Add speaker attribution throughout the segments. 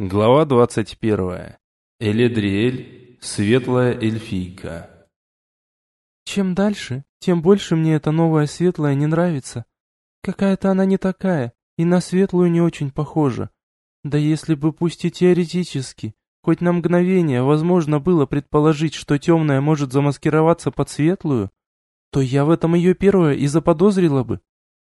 Speaker 1: Глава 21. Эледриэль, светлая эльфийка.
Speaker 2: Чем дальше, тем больше мне эта новая светлая не нравится. Какая-то она не такая, и на светлую не очень похожа. Да если бы пусть и теоретически, хоть на мгновение возможно было предположить, что темная может замаскироваться под светлую, то я в этом ее первое и заподозрила бы.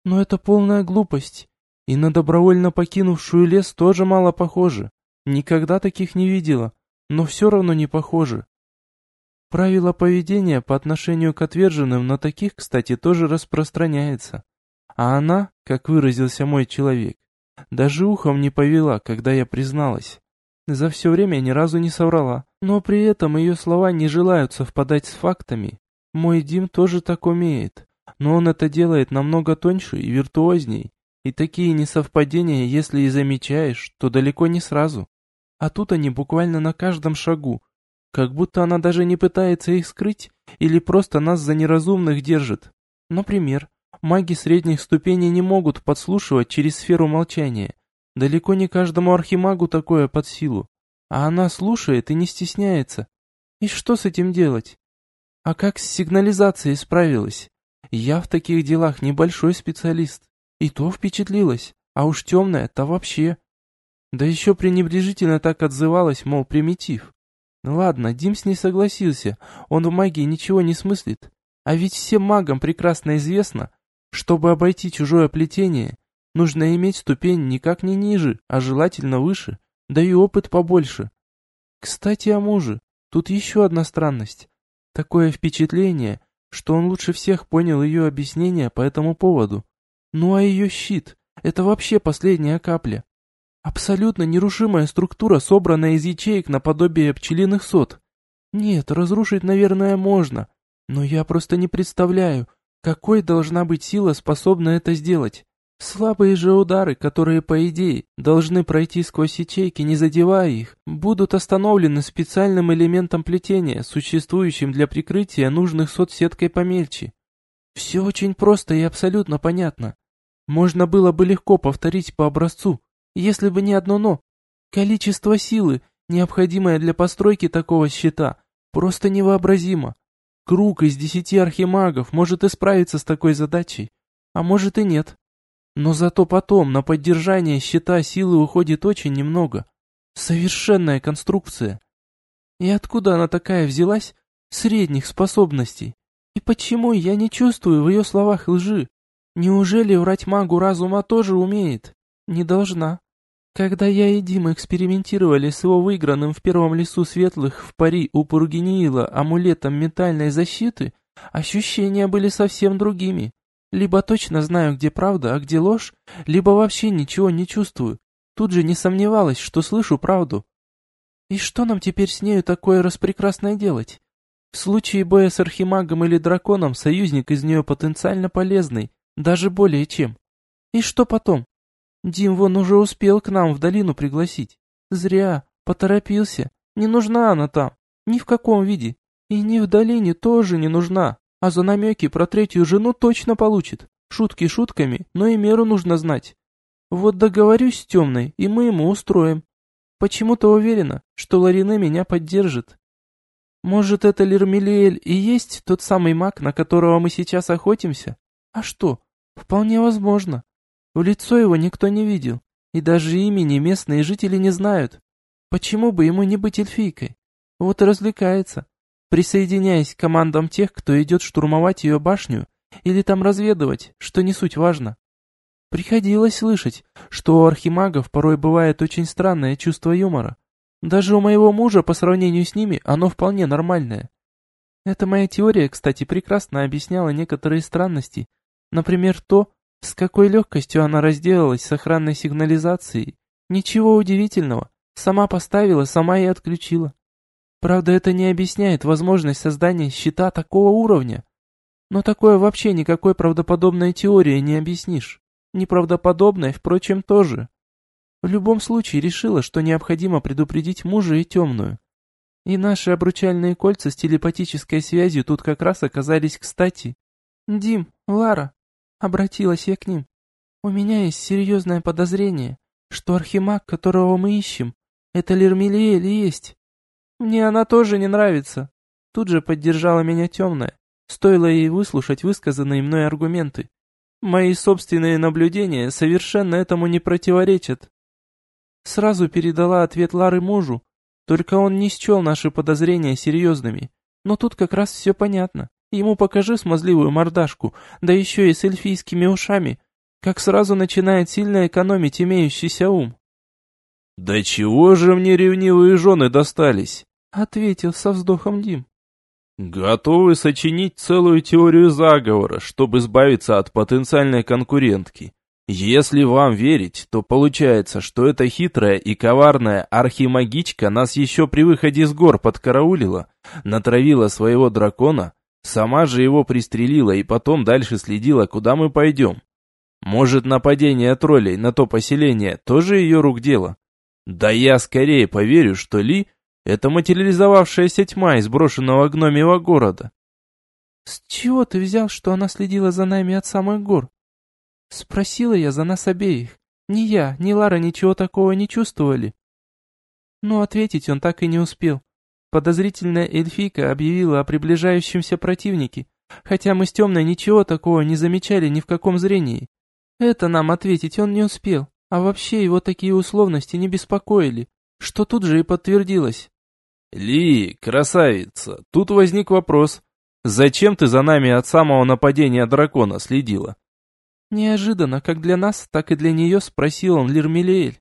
Speaker 2: Но это полная глупость. И на добровольно покинувшую лес тоже мало похоже. Никогда таких не видела, но все равно не похоже. Правило поведения по отношению к отверженным на таких, кстати, тоже распространяется. А она, как выразился мой человек, даже ухом не повела, когда я призналась. За все время ни разу не соврала, но при этом ее слова не желают совпадать с фактами. Мой Дим тоже так умеет, но он это делает намного тоньше и виртуозней, и такие несовпадения, если и замечаешь, то далеко не сразу. А тут они буквально на каждом шагу, как будто она даже не пытается их скрыть или просто нас за неразумных держит. Например, маги средних ступеней не могут подслушивать через сферу молчания. Далеко не каждому архимагу такое под силу. А она слушает и не стесняется. И что с этим делать? А как с сигнализацией справилась? Я в таких делах небольшой специалист. И то впечатлилась, а уж темная-то вообще. Да еще пренебрежительно так отзывалась, мол, примитив. Ну ладно, Димс не согласился, он в магии ничего не смыслит. А ведь всем магам прекрасно известно, чтобы обойти чужое плетение, нужно иметь ступень никак не ниже, а желательно выше, да и опыт побольше. Кстати, о муже. Тут еще одна странность. Такое впечатление, что он лучше всех понял ее объяснение по этому поводу. Ну а ее щит — это вообще последняя капля. Абсолютно нерушимая структура, собранная из ячеек наподобие пчелиных сот. Нет, разрушить, наверное, можно, но я просто не представляю, какой должна быть сила, способна это сделать. Слабые же удары, которые, по идее, должны пройти сквозь ячейки, не задевая их, будут остановлены специальным элементом плетения, существующим для прикрытия нужных сот сеткой помельче. Все очень просто и абсолютно понятно. Можно было бы легко повторить по образцу, если бы не одно «но». Количество силы, необходимое для постройки такого щита, просто невообразимо. Круг из десяти архимагов может и справиться с такой задачей, а может и нет. Но зато потом на поддержание щита силы уходит очень немного. Совершенная конструкция. И откуда она такая взялась? Средних способностей. И почему я не чувствую в ее словах лжи? Неужели врать магу разума тоже умеет? Не должна. Когда я и Дима экспериментировали с его выигранным в первом лесу светлых в пари у Пургениила амулетом ментальной защиты, ощущения были совсем другими. Либо точно знаю, где правда, а где ложь, либо вообще ничего не чувствую. Тут же не сомневалась, что слышу правду. И что нам теперь с нею такое распрекрасное делать? В случае боя с архимагом или драконом союзник из нее потенциально полезный, даже более чем. И что потом? Дим вон уже успел к нам в долину пригласить. Зря, поторопился. Не нужна она там, ни в каком виде. И ни в долине тоже не нужна. А за намеки про третью жену точно получит. Шутки шутками, но и меру нужно знать. Вот договорюсь с темной, и мы ему устроим. Почему-то уверена, что Ларина меня поддержит. Может, это Лермелиэль и есть тот самый маг, на которого мы сейчас охотимся? А что, Вполне возможно. В лицо его никто не видел, и даже имени местные жители не знают. Почему бы ему не быть эльфийкой? Вот и развлекается, присоединяясь к командам тех, кто идет штурмовать ее башню или там разведывать, что не суть важно. Приходилось слышать, что у архимагов порой бывает очень странное чувство юмора. Даже у моего мужа по сравнению с ними оно вполне нормальное. Эта моя теория, кстати, прекрасно объясняла некоторые странности, Например, то, с какой легкостью она разделалась с охранной сигнализацией. Ничего удивительного. Сама поставила, сама и отключила. Правда, это не объясняет возможность создания щита такого уровня. Но такое вообще никакой правдоподобной теории не объяснишь. Неправдоподобной, впрочем, тоже. В любом случае решила, что необходимо предупредить мужа и темную. И наши обручальные кольца с телепатической связью тут как раз оказались кстати. «Дим, Лара, Обратилась я к ним. У меня есть серьезное подозрение, что архимаг, которого мы ищем, Это Лермелиэль есть. Мне она тоже не нравится. Тут же поддержала меня темная. Стоило ей выслушать высказанные мной аргументы. Мои собственные наблюдения совершенно этому не противоречат. Сразу передала ответ Лары мужу, только он не счел наши подозрения серьезными. Но тут как раз все понятно. Ему покажи смазливую мордашку, да еще и с эльфийскими ушами, как сразу начинает сильно экономить имеющийся ум.
Speaker 1: «Да чего же мне ревнивые жены достались?»
Speaker 2: — ответил со вздохом Дим.
Speaker 1: «Готовы сочинить целую теорию заговора, чтобы избавиться от потенциальной конкурентки. Если вам верить, то получается, что эта хитрая и коварная архимагичка нас еще при выходе с гор подкараулила, натравила своего дракона, сама же его пристрелила и потом дальше следила, куда мы пойдем. Может, нападение троллей на то поселение тоже ее рук дело? Да я скорее поверю, что Ли — это материализовавшаяся тьма из брошенного гномьего города.
Speaker 2: «С чего ты взял, что она следила за нами от самых гор?» Спросила я за нас обеих. Ни я, ни Лара ничего такого не чувствовали. Но ответить он так и не успел. Подозрительная эльфийка объявила о приближающемся противнике, хотя мы с темной ничего такого не замечали ни в каком зрении. Это нам ответить он не успел, а вообще его такие условности не беспокоили, что тут же и подтвердилось.
Speaker 1: «Ли, красавица, тут возник вопрос. Зачем ты за нами от самого нападения дракона следила?
Speaker 2: Неожиданно, как для нас, так и для нее, спросил он Лирмелиэль.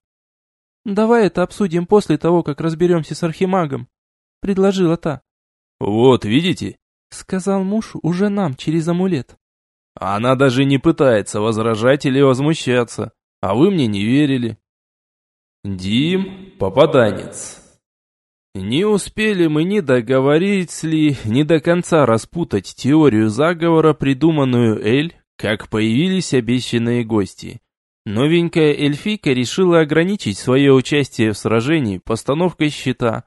Speaker 2: «Давай это обсудим после того, как разберемся с архимагом», — предложила та.
Speaker 1: «Вот, видите?»
Speaker 2: — сказал муж уже нам через амулет.
Speaker 1: «Она даже не пытается возражать или возмущаться, а вы мне не верили». Дим — попаданец. Не успели мы ни договорить ли, ни до конца распутать теорию заговора, придуманную Эль, как появились обещанные гости. Новенькая эльфийка решила ограничить свое участие в сражении постановкой щита.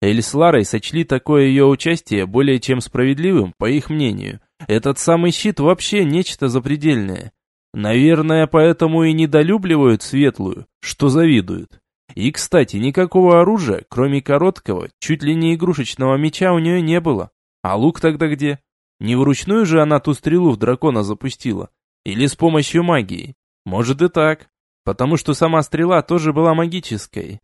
Speaker 1: Эль с Ларой сочли такое ее участие более чем справедливым, по их мнению. Этот самый щит вообще нечто запредельное. Наверное, поэтому и недолюбливают светлую, что завидуют. И, кстати, никакого оружия, кроме короткого, чуть ли не игрушечного меча у нее не было. А лук тогда где? Не вручную же она ту стрелу в дракона запустила. Или с помощью магии. Может и так. Потому что сама стрела тоже была магической.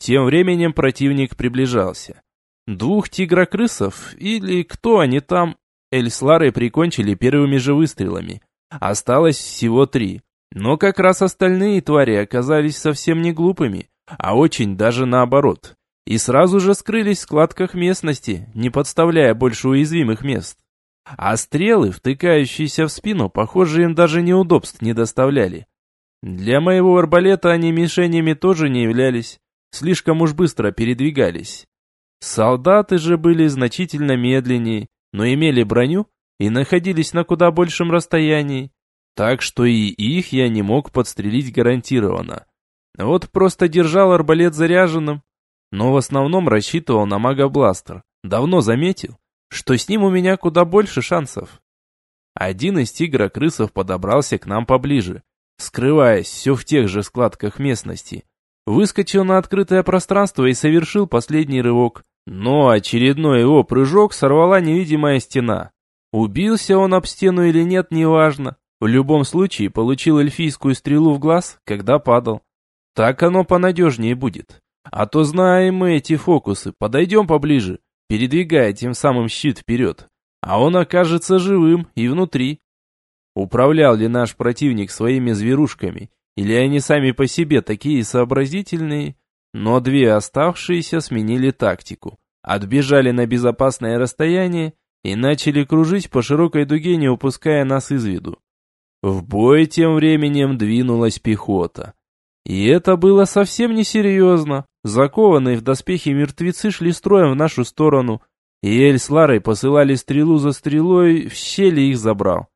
Speaker 1: Тем временем противник приближался. Двух тигрокрысов, или кто они там, Эль с Ларой прикончили первыми же выстрелами. Осталось всего три. Но как раз остальные твари оказались совсем не глупыми, а очень даже наоборот и сразу же скрылись в складках местности, не подставляя больше уязвимых мест. А стрелы, втыкающиеся в спину, похоже, им даже неудобств не доставляли. Для моего арбалета они мишенями тоже не являлись, слишком уж быстро передвигались. Солдаты же были значительно медленнее, но имели броню и находились на куда большем расстоянии, так что и их я не мог подстрелить гарантированно. Вот просто держал арбалет заряженным, но в основном рассчитывал на мага-бластер. Давно заметил, что с ним у меня куда больше шансов. Один из тигра-крысов подобрался к нам поближе, скрываясь все в тех же складках местности. Выскочил на открытое пространство и совершил последний рывок. Но очередной его прыжок сорвала невидимая стена. Убился он об стену или нет, неважно. В любом случае получил эльфийскую стрелу в глаз, когда падал. Так оно понадежнее будет. А то знаем мы эти фокусы, подойдем поближе, передвигая тем самым щит вперед. А он окажется живым и внутри. Управлял ли наш противник своими зверушками, или они сами по себе такие сообразительные? Но две оставшиеся сменили тактику, отбежали на безопасное расстояние и начали кружить по широкой дуге, не упуская нас из виду. В бой тем временем двинулась пехота. И это было совсем несерьезно. Закованные в доспехи мертвецы шли строем в нашу сторону, и Эль с Ларой посылали стрелу за стрелой, в щели их забрал.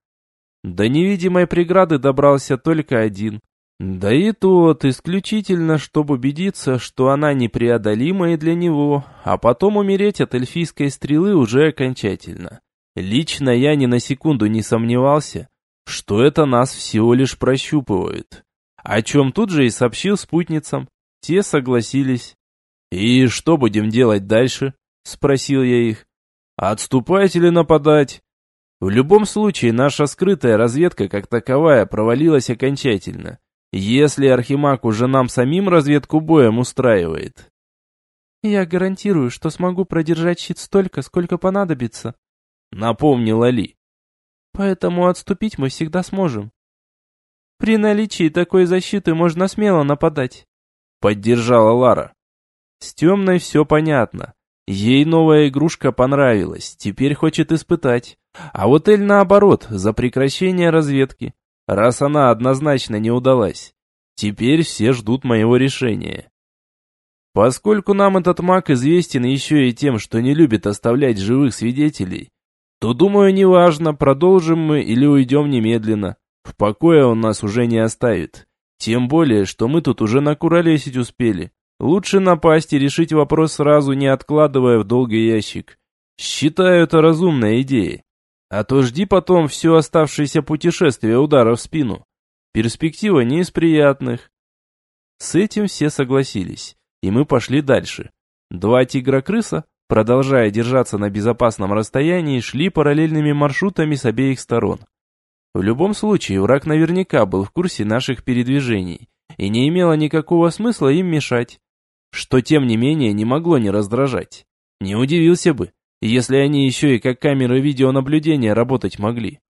Speaker 1: До невидимой преграды добрался только один. Да и тот исключительно, чтобы убедиться, что она непреодолима и для него, а потом умереть от эльфийской стрелы уже окончательно. Лично я ни на секунду не сомневался, что это нас всего лишь прощупывают. О чем тут же и сообщил спутницам. Те согласились. «И что будем делать дальше?» — спросил я их. «Отступать или нападать?» В любом случае, наша скрытая разведка как таковая провалилась окончательно, если Архимаг уже нам самим разведку боем устраивает.
Speaker 2: «Я гарантирую, что смогу продержать щит столько, сколько понадобится», —
Speaker 1: напомнила Ли.
Speaker 2: «Поэтому отступить мы всегда сможем. При наличии такой защиты можно смело нападать», — поддержала Лара. «С темной все понятно. Ей новая игрушка понравилась, теперь хочет испытать. А вот Эль наоборот, за прекращение разведки, раз она однозначно не удалась. Теперь все ждут моего решения. Поскольку нам этот маг известен еще и тем, что не любит оставлять живых свидетелей, то, думаю, неважно, продолжим мы или уйдем немедленно. В покое он нас уже не оставит. Тем более, что мы тут уже накуролесить успели. Лучше напасть и решить вопрос сразу, не откладывая в долгий ящик. Считаю это разумной идеей. А то жди потом все оставшееся путешествие удара в спину. Перспектива не из приятных. С этим все согласились, и мы пошли дальше. Два тигра-крыса, продолжая держаться на безопасном расстоянии, шли параллельными маршрутами с обеих сторон. В любом случае, враг наверняка был в курсе наших передвижений, и не имело никакого смысла им мешать что тем не менее не могло не раздражать. Не удивился бы, если они еще и как камеры видеонаблюдения работать могли.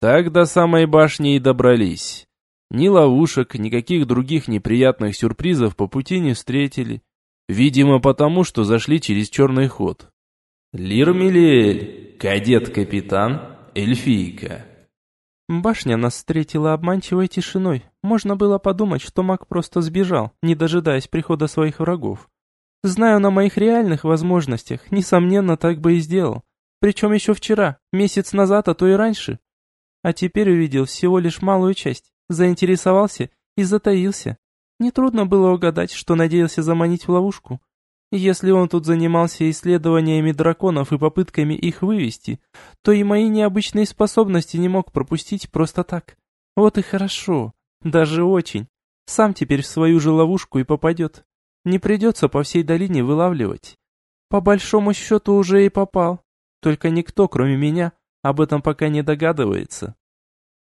Speaker 2: Так до самой башни и добрались. Ни ловушек, никаких других неприятных сюрпризов по пути не встретили. Видимо, потому, что зашли через черный ход. Лир кадет-капитан, эльфийка. Башня нас встретила обманчивой тишиной. Можно было подумать, что маг просто сбежал, не дожидаясь прихода своих врагов. Знаю на моих реальных возможностях, несомненно, так бы и сделал. Причем еще вчера, месяц назад, а то и раньше. А теперь увидел всего лишь малую часть, заинтересовался и затаился. Нетрудно было угадать, что надеялся заманить в ловушку. Если он тут занимался исследованиями драконов и попытками их вывести, то и мои необычные способности не мог пропустить просто так. Вот и хорошо, даже очень. Сам теперь в свою же ловушку и попадет. Не придется по всей долине вылавливать. По большому счету уже и попал. Только никто, кроме меня, об этом пока не догадывается.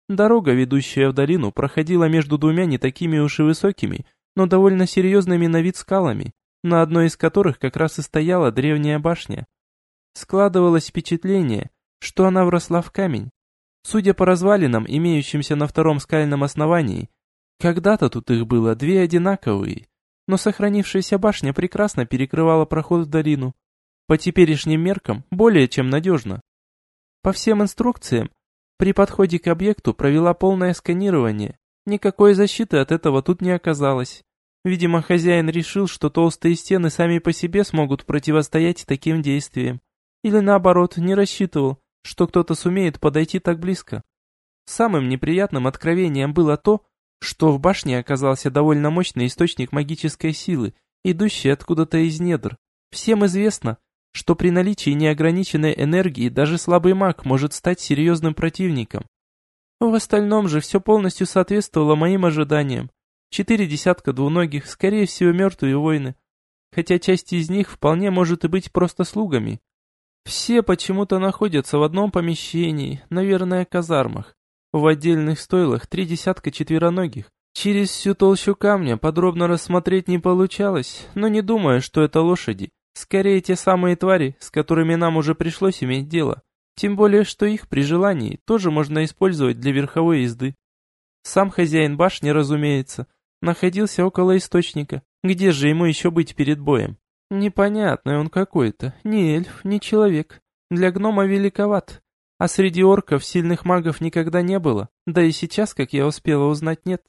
Speaker 2: Дорога, ведущая в долину, проходила между двумя не такими уж и высокими, но довольно серьезными на вид скалами, на одной из которых как раз и стояла древняя башня. Складывалось впечатление, что она вросла в камень. Судя по развалинам, имеющимся на втором скальном основании, когда-то тут их было две одинаковые, но сохранившаяся башня прекрасно перекрывала проход в долину. По теперешним меркам более чем надежно. По всем инструкциям, при подходе к объекту провела полное сканирование. Никакой защиты от этого тут не оказалось. Видимо, хозяин решил, что толстые стены сами по себе смогут противостоять таким действиям. Или наоборот, не рассчитывал, что кто-то сумеет подойти так близко. Самым неприятным откровением было то, что в башне оказался довольно мощный источник магической силы, идущий откуда-то из недр. Всем известно, что при наличии неограниченной энергии даже слабый маг может стать серьезным противником. В остальном же все полностью соответствовало моим ожиданиям. Четыре десятка двуногих, скорее всего, мертвые воины. Хотя часть из них вполне может и быть просто слугами. Все почему-то находятся в одном помещении, наверное, казармах. В отдельных стойлах три десятка четвероногих. Через всю толщу камня подробно рассмотреть не получалось, но не думаю, что это лошади. Скорее, те самые твари, с которыми нам уже пришлось иметь дело. Тем более, что их при желании тоже можно использовать для верховой езды. Сам хозяин башни, разумеется, находился около источника. Где же ему еще быть перед боем? Непонятный он какой-то, ни эльф, ни человек. Для гнома великоват. А среди орков сильных магов никогда не было, да и сейчас, как я успела узнать, нет.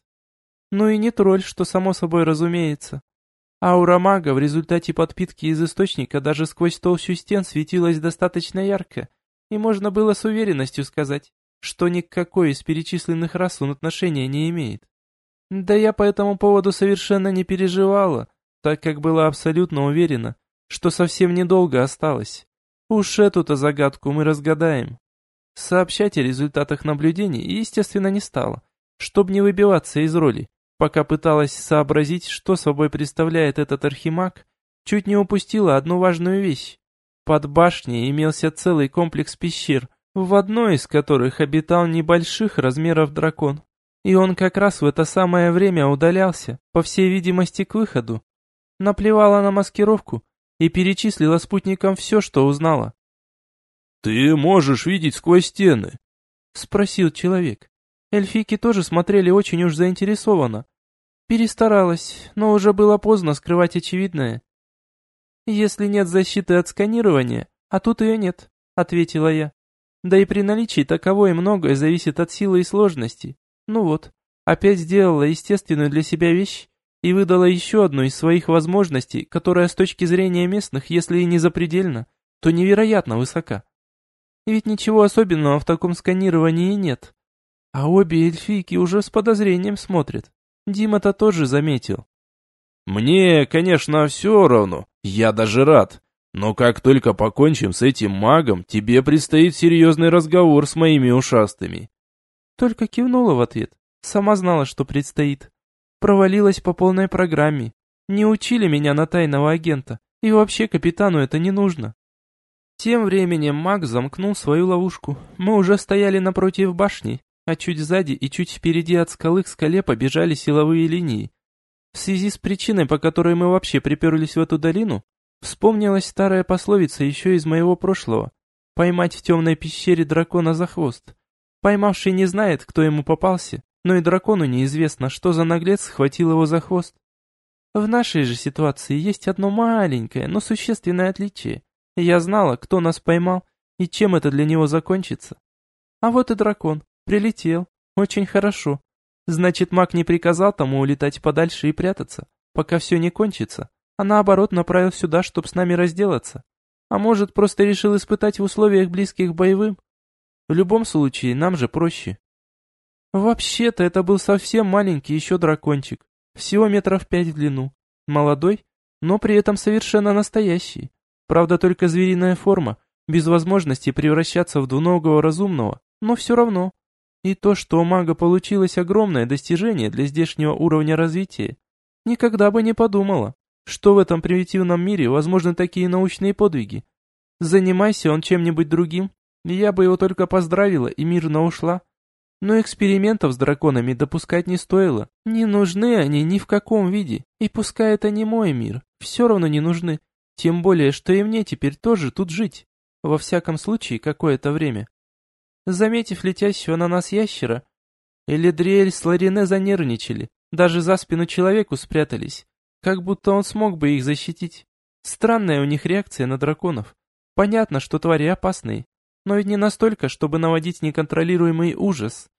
Speaker 2: Ну и не тролль, что само собой разумеется. Аура мага в результате подпитки из источника даже сквозь толщу стен светилась достаточно ярко, и можно было с уверенностью сказать, что ни к какой из перечисленных рас он отношения не имеет. Да я по этому поводу совершенно не переживала, так как была абсолютно уверена, что совсем недолго осталось. Уж эту-то загадку мы разгадаем. Сообщать о результатах наблюдений, естественно, не стала, чтобы не выбиваться из роли, пока пыталась сообразить, что собой представляет этот архимаг Чуть не упустила одну важную вещь. Под башней имелся целый комплекс пещер, в одной из которых обитал небольших размеров дракон. И он как раз в это самое время удалялся, по всей видимости, к выходу. Наплевала на маскировку и перечислила спутникам все, что узнала.
Speaker 1: «Ты можешь видеть сквозь стены?»
Speaker 2: — спросил человек. Эльфики тоже смотрели очень уж заинтересованно. Перестаралась, но уже было поздно скрывать очевидное. «Если нет защиты от сканирования, а тут ее нет», — ответила я. «Да и при наличии таковой многое зависит от силы и сложности. Ну вот, опять сделала естественную для себя вещь и выдала еще одну из своих возможностей, которая с точки зрения местных, если и не запредельна, то невероятно высока. Ведь ничего особенного в таком сканировании нет. А обе эльфийки уже с подозрением смотрят. Дима-то тоже заметил.
Speaker 1: «Мне, конечно, все равно, я даже рад. Но как только покончим с этим магом, тебе предстоит серьезный разговор с моими ушастыми.
Speaker 2: Только кивнула в ответ. Сама знала, что предстоит. Провалилась по полной программе. Не учили меня на тайного агента. И вообще капитану это не нужно. Тем временем маг замкнул свою ловушку. Мы уже стояли напротив башни, а чуть сзади и чуть впереди от скалы к скале побежали силовые линии. В связи с причиной, по которой мы вообще приперлись в эту долину, вспомнилась старая пословица еще из моего прошлого. Поймать в темной пещере дракона за хвост. Поймавший не знает, кто ему попался, но и дракону неизвестно, что за наглец схватил его за хвост. В нашей же ситуации есть одно маленькое, но существенное отличие. Я знала, кто нас поймал и чем это для него закончится. А вот и дракон. Прилетел. Очень хорошо. Значит, маг не приказал тому улетать подальше и прятаться, пока все не кончится, а наоборот направил сюда, чтобы с нами разделаться. А может, просто решил испытать в условиях близких боевым, в любом случае, нам же проще. Вообще-то это был совсем маленький еще дракончик, всего метров пять в длину. Молодой, но при этом совершенно настоящий. Правда, только звериная форма, без возможности превращаться в двуногого разумного, но все равно. И то, что у мага получилось огромное достижение для здешнего уровня развития, никогда бы не подумала, что в этом примитивном мире возможны такие научные подвиги. Занимайся он чем-нибудь другим, я бы его только поздравила и мирно ушла. Но экспериментов с драконами допускать не стоило. Не нужны они ни в каком виде. И пускай это не мой мир, все равно не нужны. Тем более, что и мне теперь тоже тут жить. Во всяком случае, какое-то время. Заметив летящего на нас ящера, Элидриэль с Ларине занервничали, даже за спину человеку спрятались, как будто он смог бы их защитить. Странная у них реакция на драконов. Понятно, что твари опасные, но ведь не настолько, чтобы наводить неконтролируемый ужас.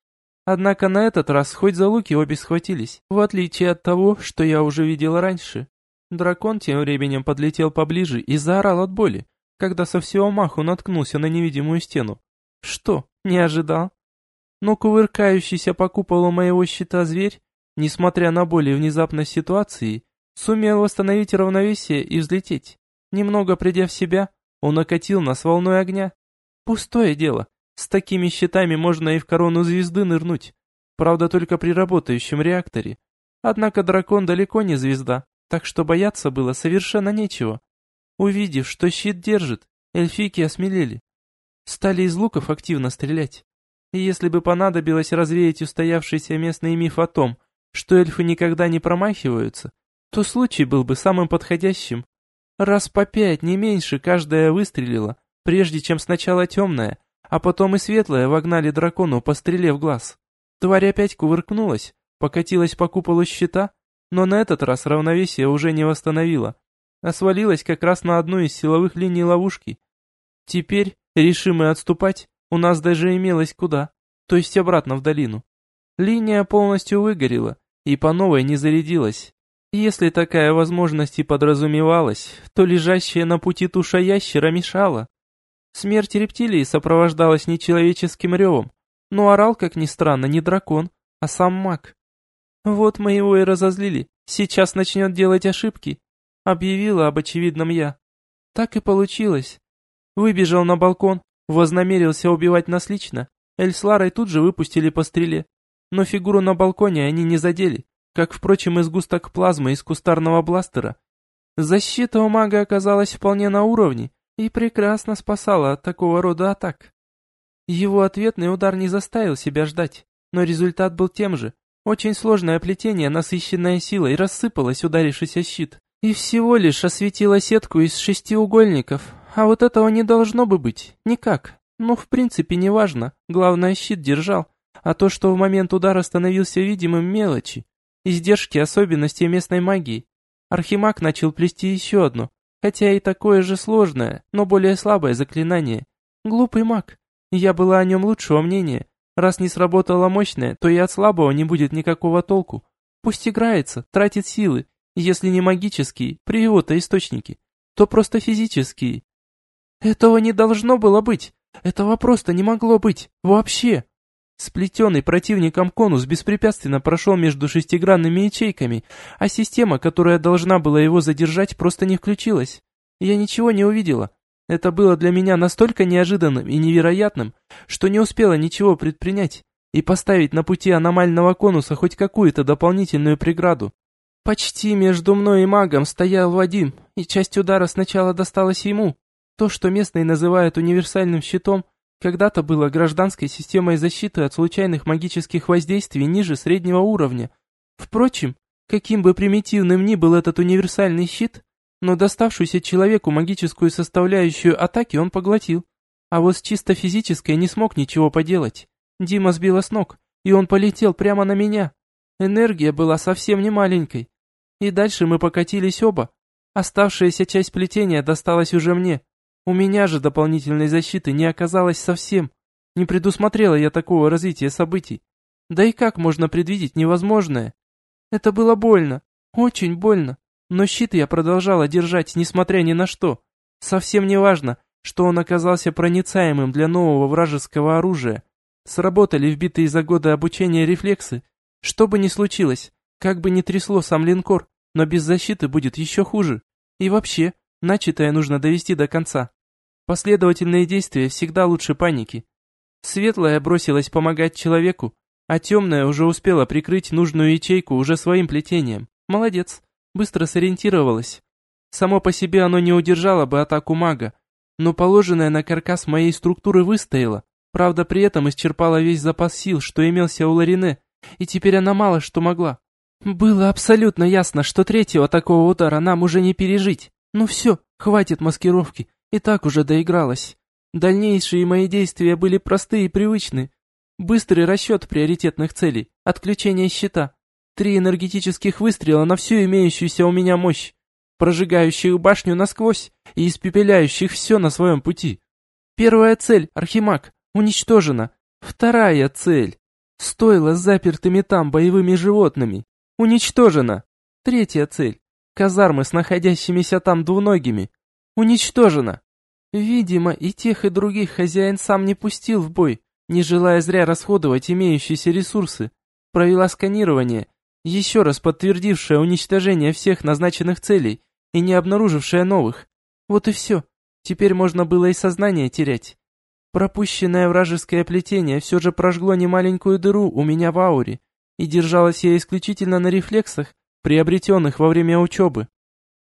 Speaker 2: Однако на этот раз хоть за луки обе схватились, в отличие от того, что я уже видел раньше. Дракон тем временем подлетел поближе и заорал от боли, когда со всего маху наткнулся на невидимую стену. Что, не ожидал? Но кувыркающийся по куполу моего щита зверь, несмотря на боль и внезапность ситуации, сумел восстановить равновесие и взлететь. Немного придя в себя, он окатил нас волной огня, Пустое дело. С такими щитами можно и в корону звезды нырнуть. Правда, только при работающем реакторе. Однако дракон далеко не звезда, так что бояться было совершенно нечего. Увидев, что щит держит, эльфики осмелели. Стали из луков активно стрелять. И если бы понадобилось развеять устоявшийся местный миф о том, что эльфы никогда не промахиваются, то случай был бы самым подходящим. Раз по пять, не меньше, каждая выстрелила, прежде чем сначала темная, а потом и светлая вогнали дракону по стреле в глаз. Тварь опять кувыркнулась, покатилась по куполу щита, но на этот раз равновесие уже не восстановила, а свалилась как раз на одну из силовых линий ловушки. Теперь, решимые отступать, у нас даже имелось куда, то есть обратно в долину. Линия полностью выгорела и по новой не зарядилась. Если такая возможность и подразумевалась, то лежащая на пути туша ящера мешала. Смерть рептилии сопровождалась нечеловеческим ревом, но орал, как ни странно, не дракон, а сам маг. Вот мы его и разозлили, сейчас начнет делать ошибки, объявила об очевидном я. Так и получилось. Выбежал на балкон, вознамерился убивать нас лично, Эль с Ларой тут же выпустили по стреле, но фигуру на балконе они не задели, как, впрочем, и сгусток плазмы из кустарного бластера. Защита у мага оказалась вполне на уровне и прекрасно спасала от такого рода атак. Его ответный удар не заставил себя ждать, но результат был тем же. Очень сложное плетение, насыщенное силой, рассыпалось, ударившись о щит, и всего лишь осветило сетку из шестиугольников. А вот этого не должно бы быть, никак. Ну, в принципе, неважно, главное, щит держал. А то, что в момент удара становился видимым мелочи, издержки особенностей местной магии. Архимаг начал плести еще одно, хотя и такое же сложное, но более слабое заклинание. Глупый маг. Я была о нем лучшего мнения. Раз не сработало мощное, то и от слабого не будет никакого толку. Пусть играется, тратит силы, если не магические, при его-то источнике, то просто физические. Этого не должно было быть. Этого просто не могло быть. Вообще. Сплетенный противником конус беспрепятственно прошел между шестигранными ячейками, а система, которая должна была его задержать, просто не включилась. Я ничего не увидела. Это было для меня настолько неожиданным и невероятным, что не успела ничего предпринять и поставить на пути аномального конуса хоть какую-то дополнительную преграду. Почти между мной и магом стоял Вадим, и часть удара сначала досталась ему. То, что местные называют универсальным щитом, когда-то было гражданской системой защиты от случайных магических воздействий ниже среднего уровня. Впрочем, каким бы примитивным ни был этот универсальный щит, но доставшуюся человеку магическую составляющую атаки он поглотил. А вот с чисто физической не смог ничего поделать. Дима сбила с ног, и он полетел прямо на меня. Энергия была совсем не маленькой. И дальше мы покатились оба. Оставшаяся часть плетения досталась уже мне. У меня же дополнительной защиты не оказалось совсем. Не предусмотрела я такого развития событий. Да и как можно предвидеть невозможное? Это было больно, очень больно. Но щит я продолжала держать, несмотря ни на что. Совсем не важно, что он оказался проницаемым для нового вражеского оружия. Сработали вбитые за годы обучения рефлексы. Что бы ни случилось, как бы ни трясло сам линкор, но без защиты будет еще хуже. И вообще, Начатое нужно довести до конца. Последовательные действия всегда лучше паники. Светлая бросилась помогать человеку, а темная уже успела прикрыть нужную ячейку уже своим плетением. Молодец, быстро сориентировалась. Само по себе оно не удержало бы атаку мага, но положенное на каркас моей структуры выстояло. Правда, при этом исчерпала весь запас сил, что имелся у Ларине, и теперь она мало что могла. Было абсолютно ясно, что третьего такого удара нам уже не пережить. Ну все, хватит маскировки, и так уже доигралась. Дальнейшие мои действия были простые и привычны. Быстрый расчет приоритетных целей, отключение щита, три энергетических выстрела на всю имеющуюся у меня мощь, прожигающих башню насквозь и испепеляющих все на своем пути. Первая цель, Архимаг, уничтожена. Вторая цель, стоило запертыми там боевыми животными, уничтожена. Третья цель, казармы с находящимися там двуногими. Уничтожено. Видимо, и тех, и других хозяин сам не пустил в бой, не желая зря расходовать имеющиеся ресурсы. Провела сканирование, еще раз подтвердившее уничтожение всех назначенных целей и не обнаружившее новых. Вот и все. Теперь можно было и сознание терять. Пропущенное вражеское плетение все же прожгло немаленькую дыру у меня в ауре, и держалась я исключительно на рефлексах, приобретенных во время учебы.